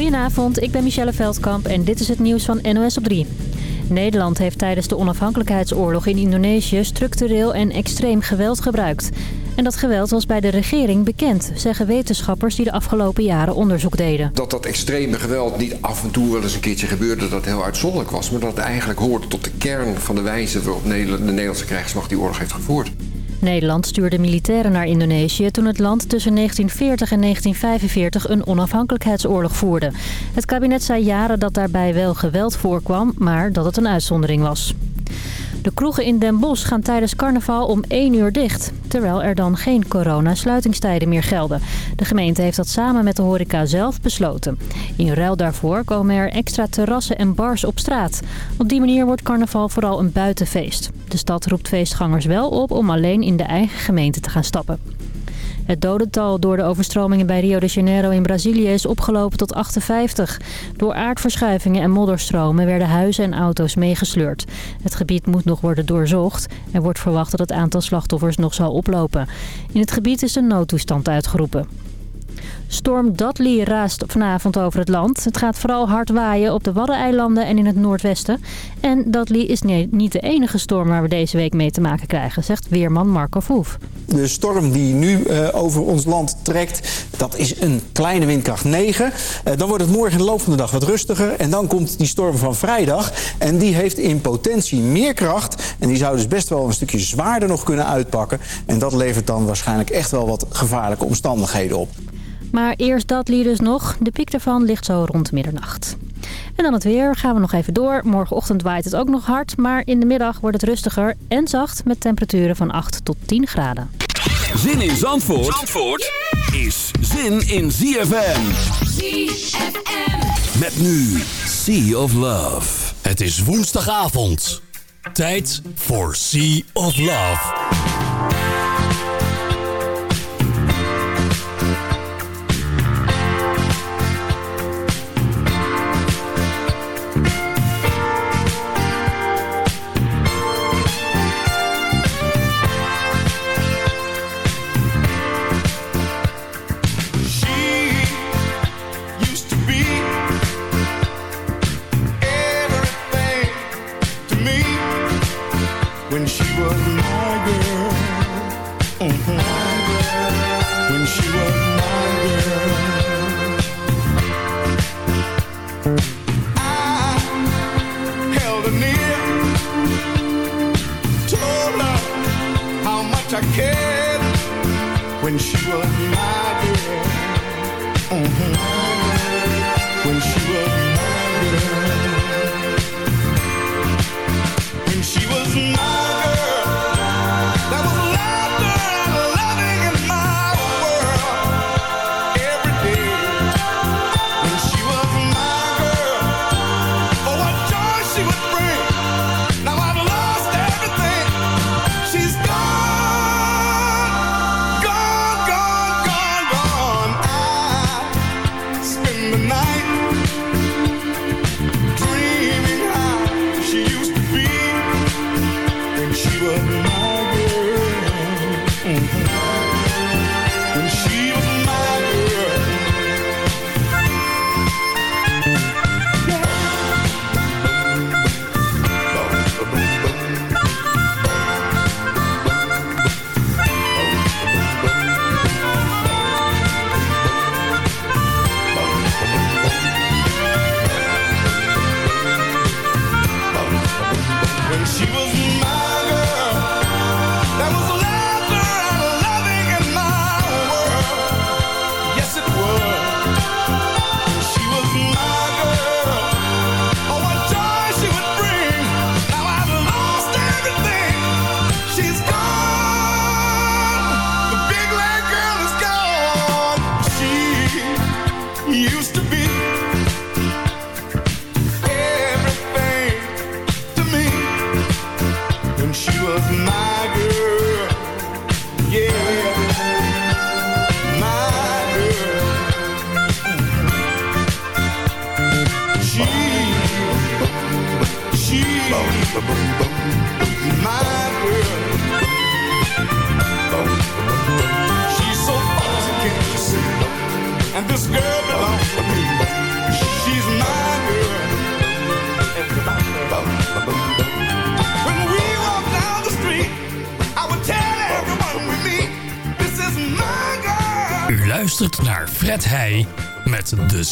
Goedenavond, ik ben Michelle Veldkamp en dit is het nieuws van NOS op 3. Nederland heeft tijdens de onafhankelijkheidsoorlog in Indonesië structureel en extreem geweld gebruikt. En dat geweld was bij de regering bekend, zeggen wetenschappers die de afgelopen jaren onderzoek deden. Dat dat extreme geweld niet af en toe wel eens een keertje gebeurde dat heel uitzonderlijk was. Maar dat het eigenlijk hoorde tot de kern van de wijze waarop de Nederlandse krijgsmacht die oorlog heeft gevoerd. Nederland stuurde militairen naar Indonesië toen het land tussen 1940 en 1945 een onafhankelijkheidsoorlog voerde. Het kabinet zei jaren dat daarbij wel geweld voorkwam, maar dat het een uitzondering was. De kroegen in Den Bosch gaan tijdens carnaval om 1 uur dicht. Terwijl er dan geen coronasluitingstijden meer gelden. De gemeente heeft dat samen met de horeca zelf besloten. In ruil daarvoor komen er extra terrassen en bars op straat. Op die manier wordt carnaval vooral een buitenfeest. De stad roept feestgangers wel op om alleen in de eigen gemeente te gaan stappen. Het dodental door de overstromingen bij Rio de Janeiro in Brazilië is opgelopen tot 58. Door aardverschuivingen en modderstromen werden huizen en auto's meegesleurd. Het gebied moet nog worden doorzocht. Er wordt verwacht dat het aantal slachtoffers nog zal oplopen. In het gebied is een noodtoestand uitgeroepen. Storm Dudley raast vanavond over het land. Het gaat vooral hard waaien op de Waddeneilanden en in het noordwesten. En Dudley is niet de enige storm waar we deze week mee te maken krijgen, zegt weerman Marco Voef. De storm die nu uh, over ons land trekt, dat is een kleine windkracht 9. Uh, dan wordt het morgen in de loop van de dag wat rustiger. En dan komt die storm van vrijdag. En die heeft in potentie meer kracht. En die zou dus best wel een stukje zwaarder nog kunnen uitpakken. En dat levert dan waarschijnlijk echt wel wat gevaarlijke omstandigheden op. Maar eerst dat lied dus nog. De piek daarvan ligt zo rond middernacht. En dan het weer. Gaan we nog even door. Morgenochtend waait het ook nog hard. Maar in de middag wordt het rustiger en zacht met temperaturen van 8 tot 10 graden. Zin in Zandvoort, Zandvoort is zin in ZFM. ZFM. Met nu Sea of Love. Het is woensdagavond. Tijd voor Sea of Love.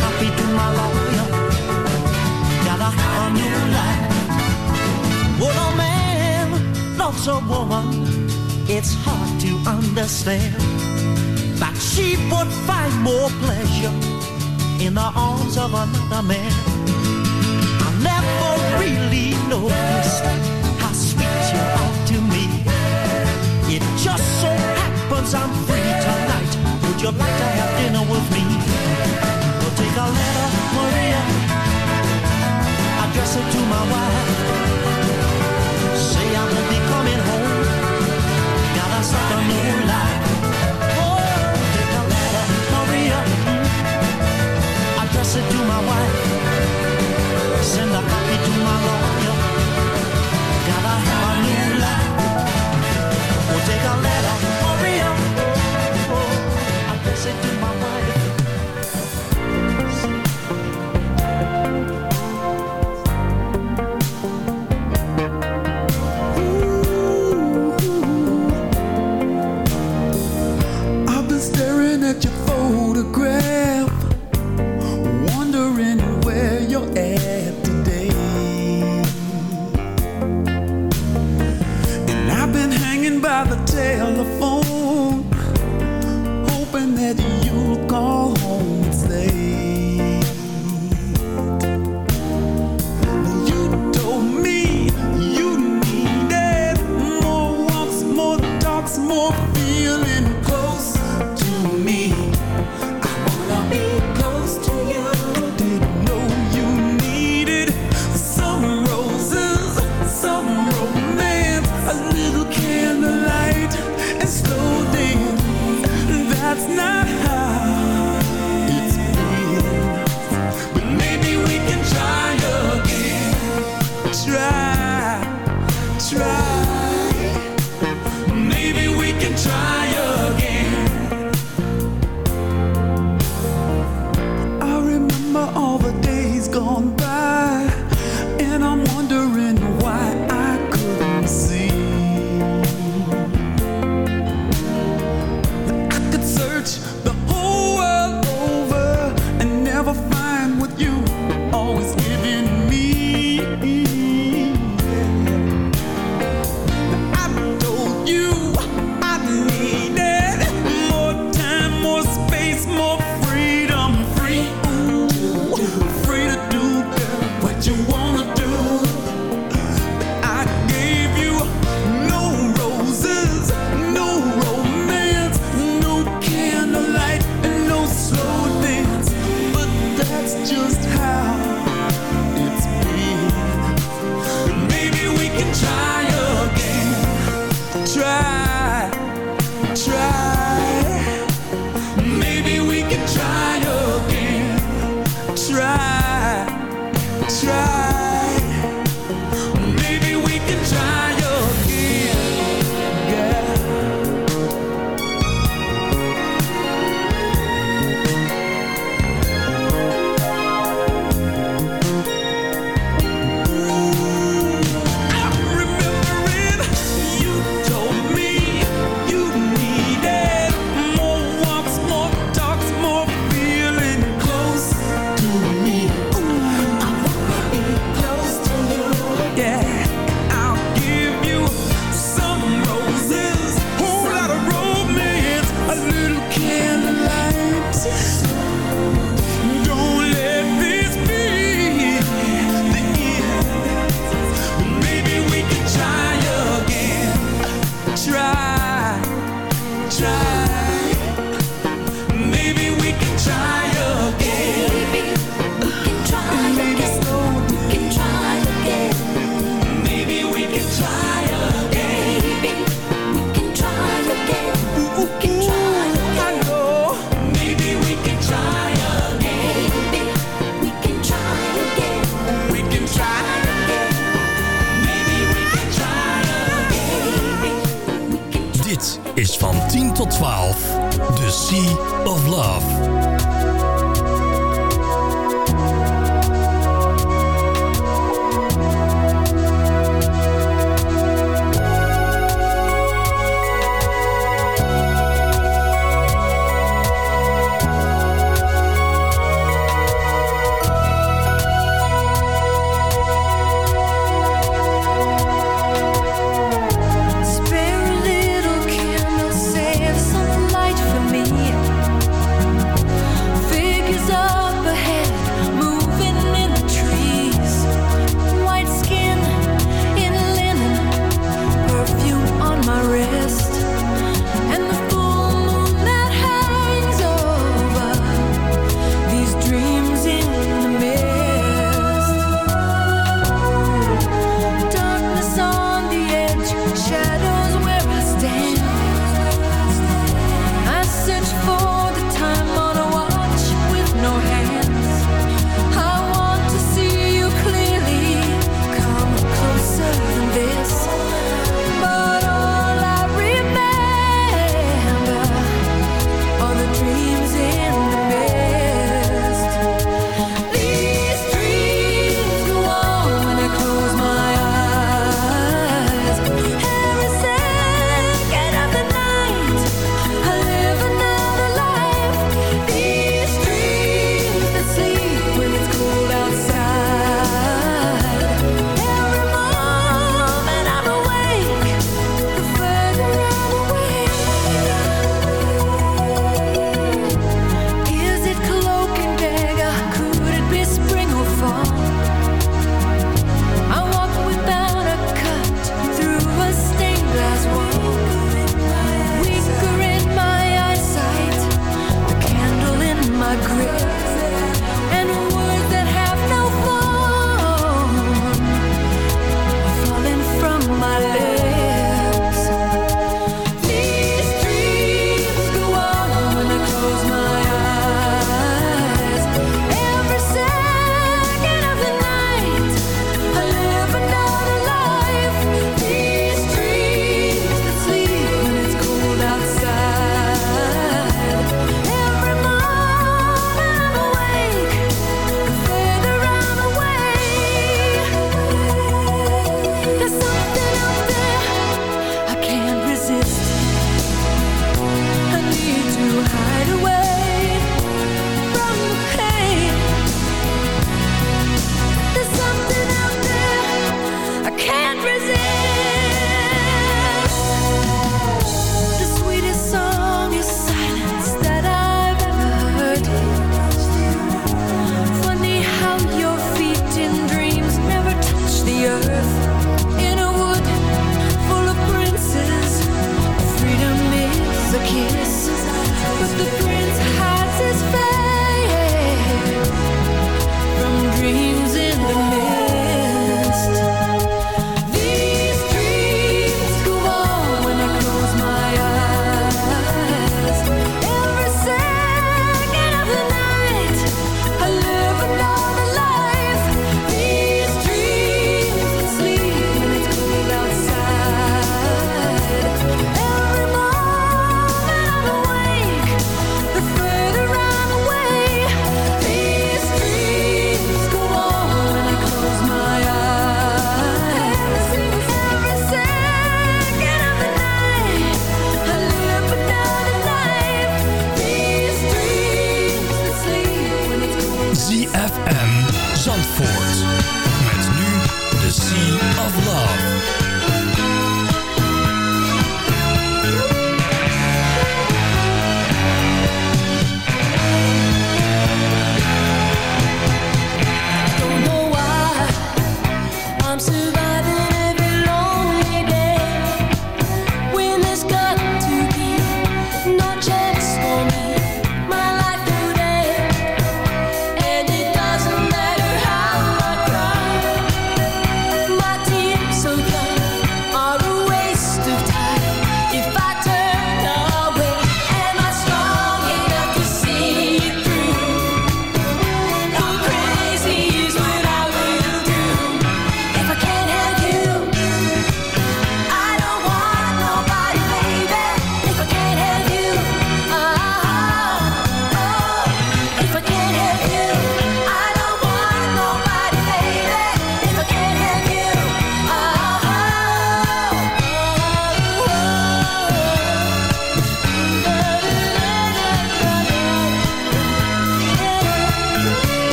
coffee to my lawyer. Got a woman, it's hard to understand. But she would find more pleasure in the arms of another man. I never really noticed how sweet you are to me. It just so happens I'm free tonight. Would you like to have dinner with me? a letter, Maria. I it to my wife. Say I'm gonna be coming home. Got us like a moonlight. Take a letter, Maria. To my wife. Send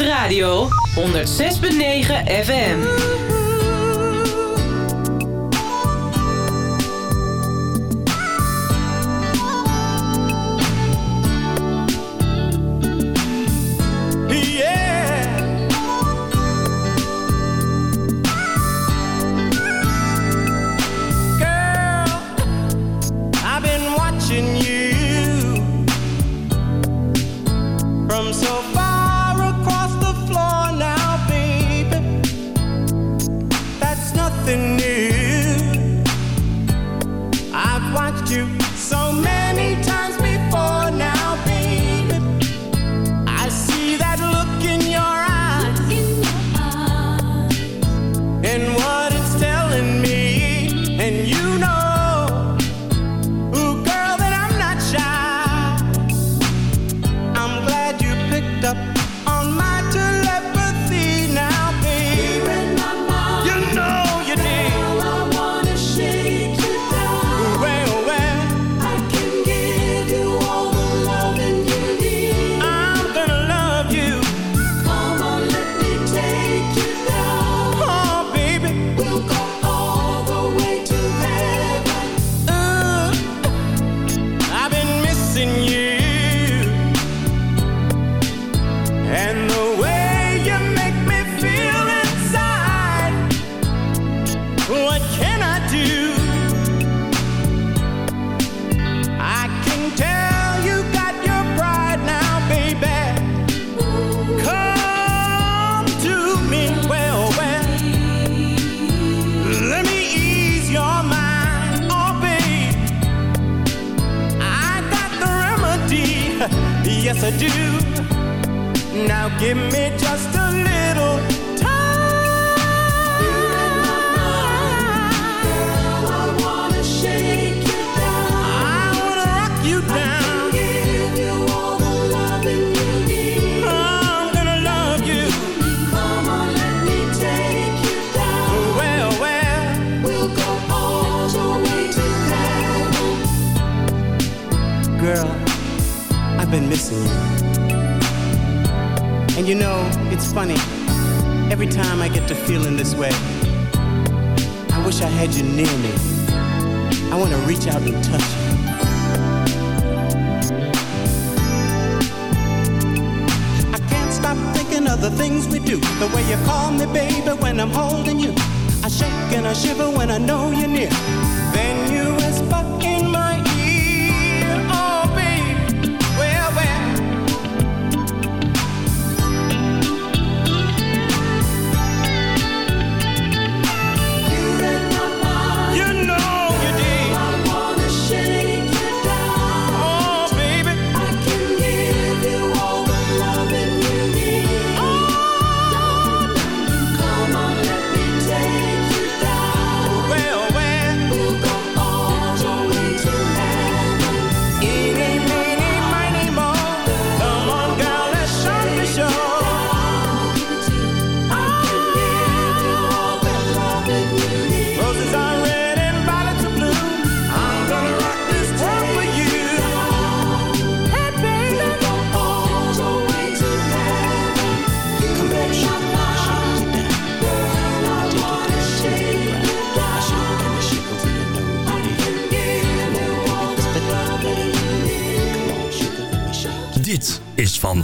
Radio 106.9 FM.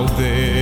out there.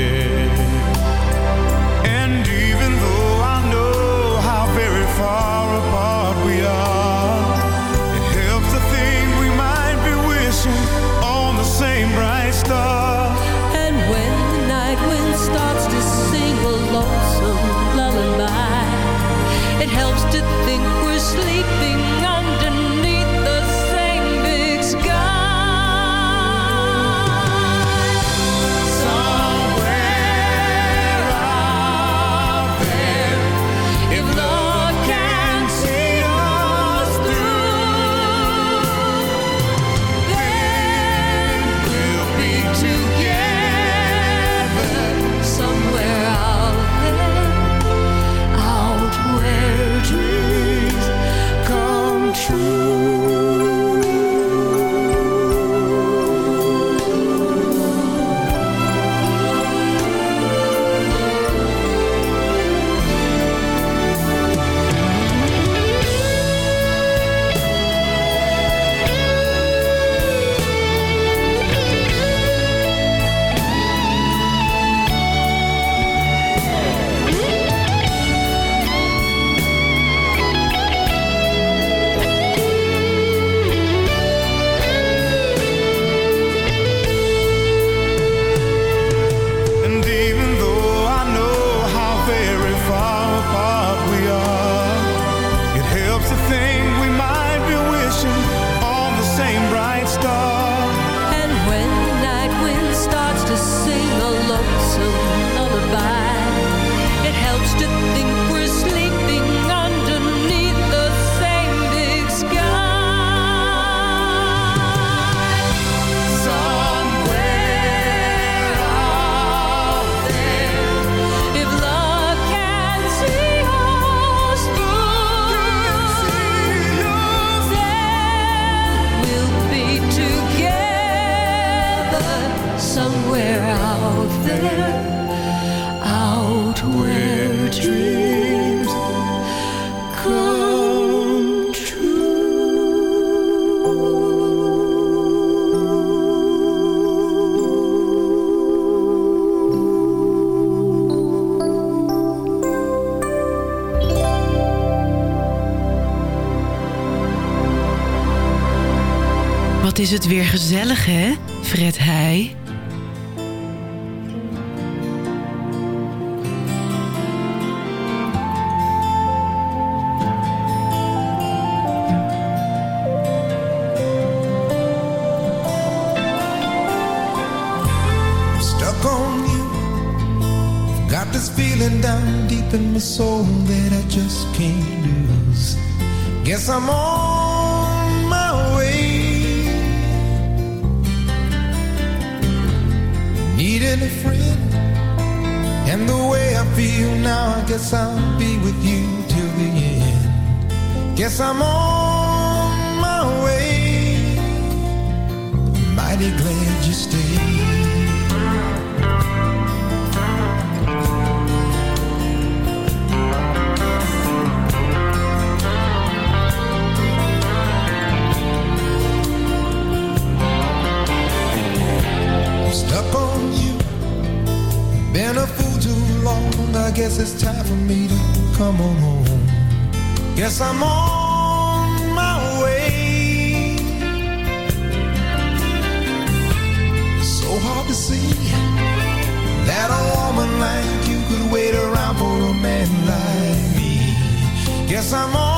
Is het weer gezellig, hè? Fred Heij. Feeling down deep in my soul that I just can't lose. Guess I'm I'm on my way. Mighty glad you stayed. Stuck on you. Been a fool too long. I guess it's time for me to come on home. Guess I'm on to see that a woman like you could wait around for a man like me. Guess I'm on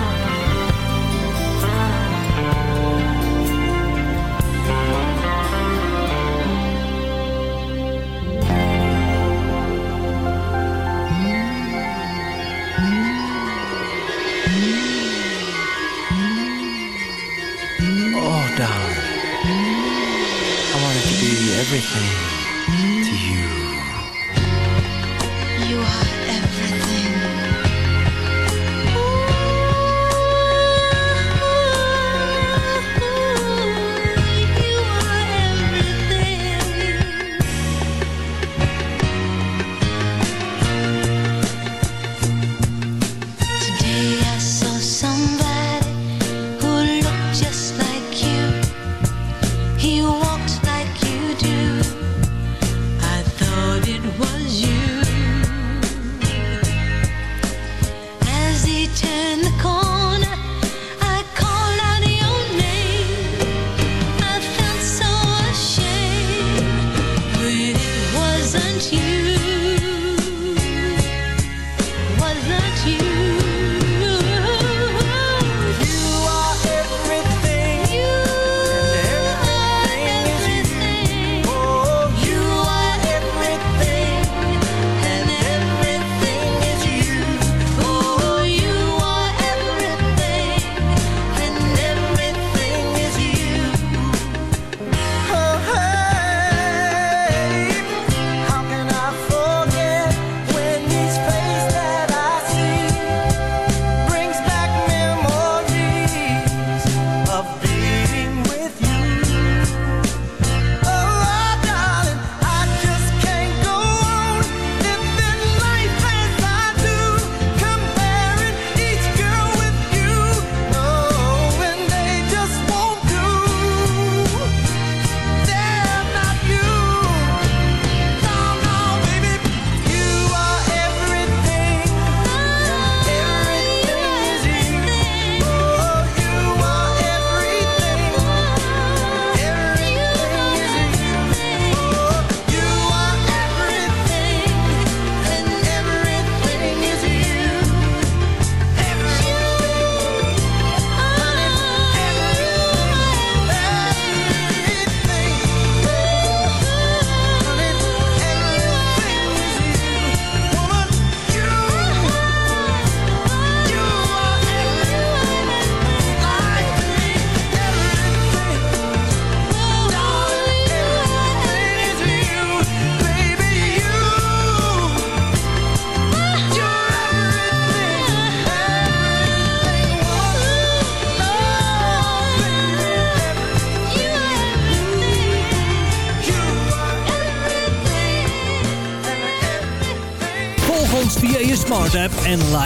everything.